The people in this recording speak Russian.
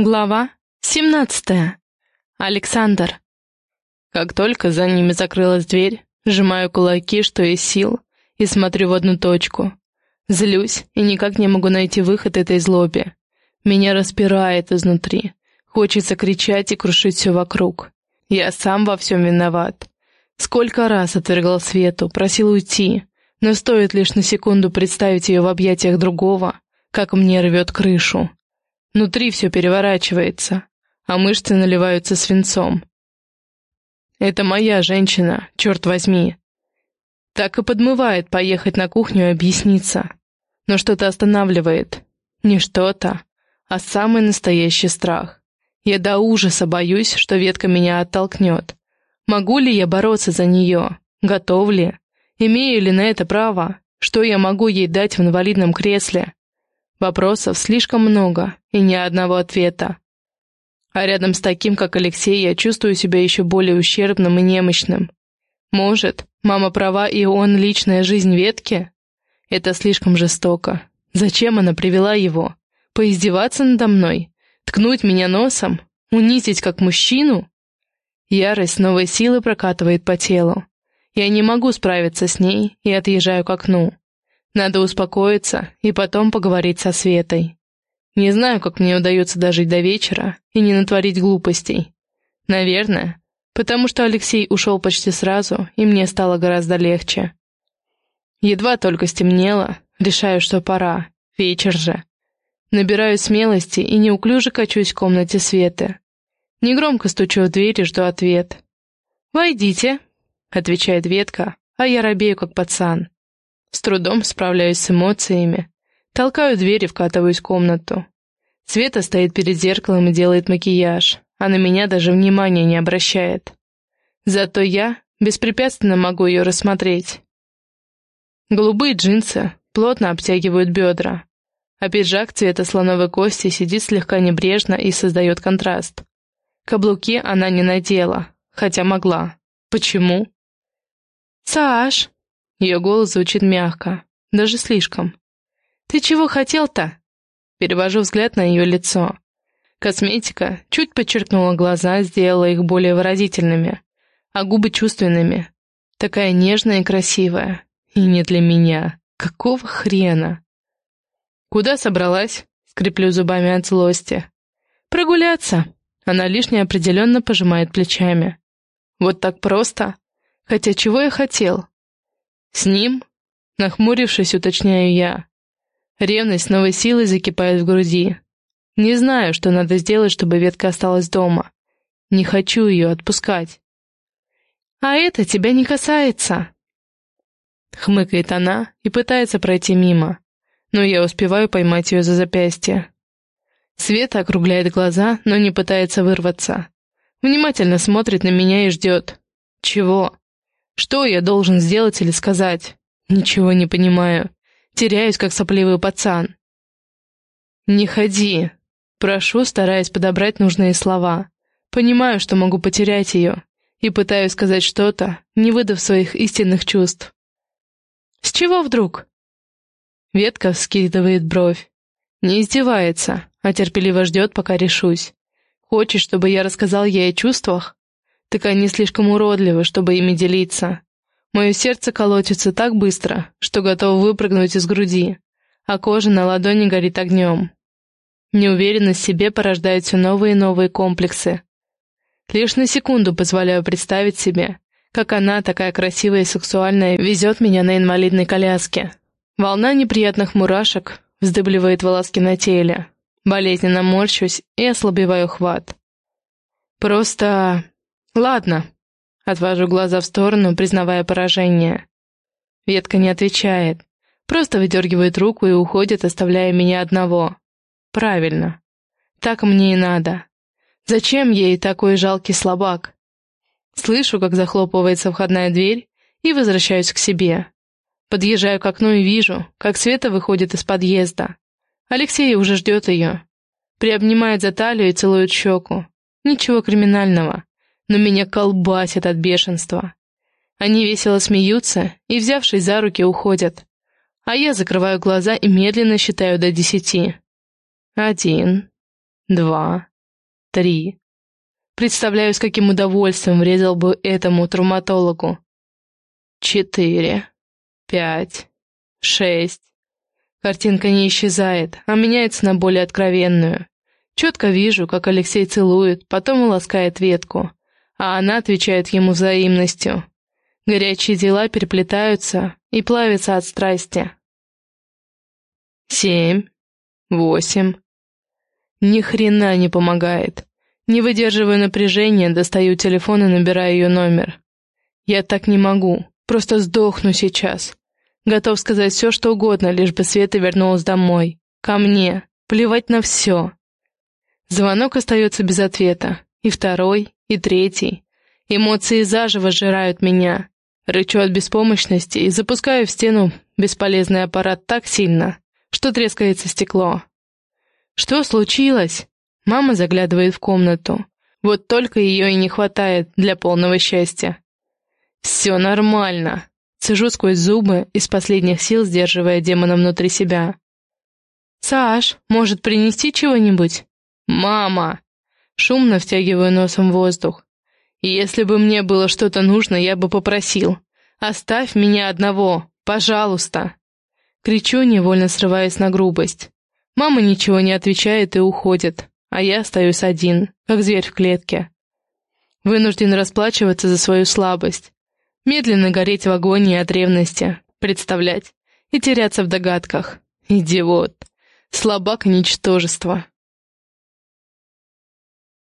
Глава 17. Александр. Как только за ними закрылась дверь, сжимаю кулаки, что есть сил, и смотрю в одну точку. Злюсь и никак не могу найти выход этой злобе. Меня распирает изнутри. Хочется кричать и крушить все вокруг. Я сам во всем виноват. Сколько раз отвергал Свету, просил уйти, но стоит лишь на секунду представить ее в объятиях другого, как мне рвет крышу. Внутри все переворачивается, а мышцы наливаются свинцом. Это моя женщина, черт возьми. Так и подмывает поехать на кухню и объясниться. Но что-то останавливает. Не что-то, а самый настоящий страх. Я до ужаса боюсь, что ветка меня оттолкнет. Могу ли я бороться за нее? Готов ли? Имею ли на это право? Что я могу ей дать в инвалидном кресле? Вопросов слишком много и ни одного ответа. А рядом с таким, как Алексей, я чувствую себя еще более ущербным и немощным. Может, мама права и он личная жизнь ветки? Это слишком жестоко. Зачем она привела его? Поиздеваться надо мной? Ткнуть меня носом? Унизить как мужчину? Ярость новой силы прокатывает по телу. Я не могу справиться с ней и отъезжаю к окну. Надо успокоиться и потом поговорить со Светой. Не знаю, как мне удается дожить до вечера и не натворить глупостей. Наверное, потому что Алексей ушел почти сразу, и мне стало гораздо легче. Едва только стемнело, решаю, что пора, вечер же. Набираю смелости и неуклюже качусь в комнате Светы. Негромко стучу в дверь и жду ответ. «Войдите», — отвечает ветка, а я робею, как пацан. С трудом справляюсь с эмоциями. Толкаю дверь и вкатываюсь в комнату. Света стоит перед зеркалом и делает макияж, а на меня даже внимания не обращает. Зато я беспрепятственно могу ее рассмотреть. Голубые джинсы плотно обтягивают бедра, а пиджак цвета слоновой кости сидит слегка небрежно и создает контраст. Каблуки она не надела, хотя могла. Почему? «Саш!» Ее голос звучит мягко, даже слишком. «Ты чего хотел-то?» Перевожу взгляд на ее лицо. Косметика чуть подчеркнула глаза, сделала их более выразительными, а губы чувственными. Такая нежная и красивая. И не для меня. Какого хрена? «Куда собралась?» — скреплю зубами от злости. «Прогуляться!» Она лишь неопределенно пожимает плечами. «Вот так просто? Хотя чего я хотел? «С ним?» — нахмурившись, уточняю я. Ревность новой силой закипает в груди. Не знаю, что надо сделать, чтобы ветка осталась дома. Не хочу ее отпускать. «А это тебя не касается!» Хмыкает она и пытается пройти мимо, но я успеваю поймать ее за запястье. Света округляет глаза, но не пытается вырваться. Внимательно смотрит на меня и ждет. Чего? Что я должен сделать или сказать? Ничего не понимаю. Теряюсь, как сопливый пацан. «Не ходи», — прошу, стараясь подобрать нужные слова. Понимаю, что могу потерять ее, и пытаюсь сказать что-то, не выдав своих истинных чувств. «С чего вдруг?» Ветка вскидывает бровь. Не издевается, а терпеливо ждет, пока решусь. Хочет, чтобы я рассказал ей о чувствах? Так они слишком уродливы, чтобы ими делиться. Мое сердце колотится так быстро, что готово выпрыгнуть из груди, а кожа на ладони горит огнем. Неуверенность в себе порождает все новые и новые комплексы. Лишь на секунду позволяю представить себе, как она, такая красивая и сексуальная, везет меня на инвалидной коляске. Волна неприятных мурашек вздыбливает волоски на теле. Болезненно морщусь и ослабеваю хват. Просто «Ладно». Отвожу глаза в сторону, признавая поражение. Ветка не отвечает, просто выдергивает руку и уходит, оставляя меня одного. Правильно. Так мне и надо. Зачем ей такой жалкий слабак? Слышу, как захлопывается входная дверь, и возвращаюсь к себе. Подъезжаю к окну и вижу, как Света выходит из подъезда. Алексей уже ждет ее. Приобнимает за талию и целует щеку. Ничего криминального но меня колбасит от бешенства. Они весело смеются и, взявшись за руки, уходят. А я закрываю глаза и медленно считаю до десяти. Один, два, три. Представляю, с каким удовольствием врезал бы этому травматологу. Четыре. Пять. Шесть. Картинка не исчезает, а меняется на более откровенную. Четко вижу, как Алексей целует, потом ласкает ветку, а она отвечает ему взаимностью. Горячие дела переплетаются и плавятся от страсти. Семь. Восемь. Ни хрена не помогает. Не выдерживаю напряжения, достаю телефон и набираю ее номер. Я так не могу, просто сдохну сейчас. Готов сказать все, что угодно, лишь бы Света вернулась домой. Ко мне. Плевать на все. Звонок остается без ответа. И второй, и третий. Эмоции заживо сжирают меня. Рычу от беспомощности и запускаю в стену бесполезный аппарат так сильно, что трескается стекло. «Что случилось?» Мама заглядывает в комнату. Вот только ее и не хватает для полного счастья. «Все нормально», Цежу сквозь зубы, из последних сил сдерживая демона внутри себя. «Саш, может, принести чего-нибудь?» «Мама!» Шумно втягиваю носом воздух. «Если бы мне было что-то нужно, я бы попросил. Оставь меня одного, пожалуйста!» Кричу, невольно срываясь на грубость. Мама ничего не отвечает и уходит, а я остаюсь один, как зверь в клетке. Вынужден расплачиваться за свою слабость, Медленно гореть в агонии от ревности, представлять и теряться в догадках. Идиот. Слабак и ничтожество.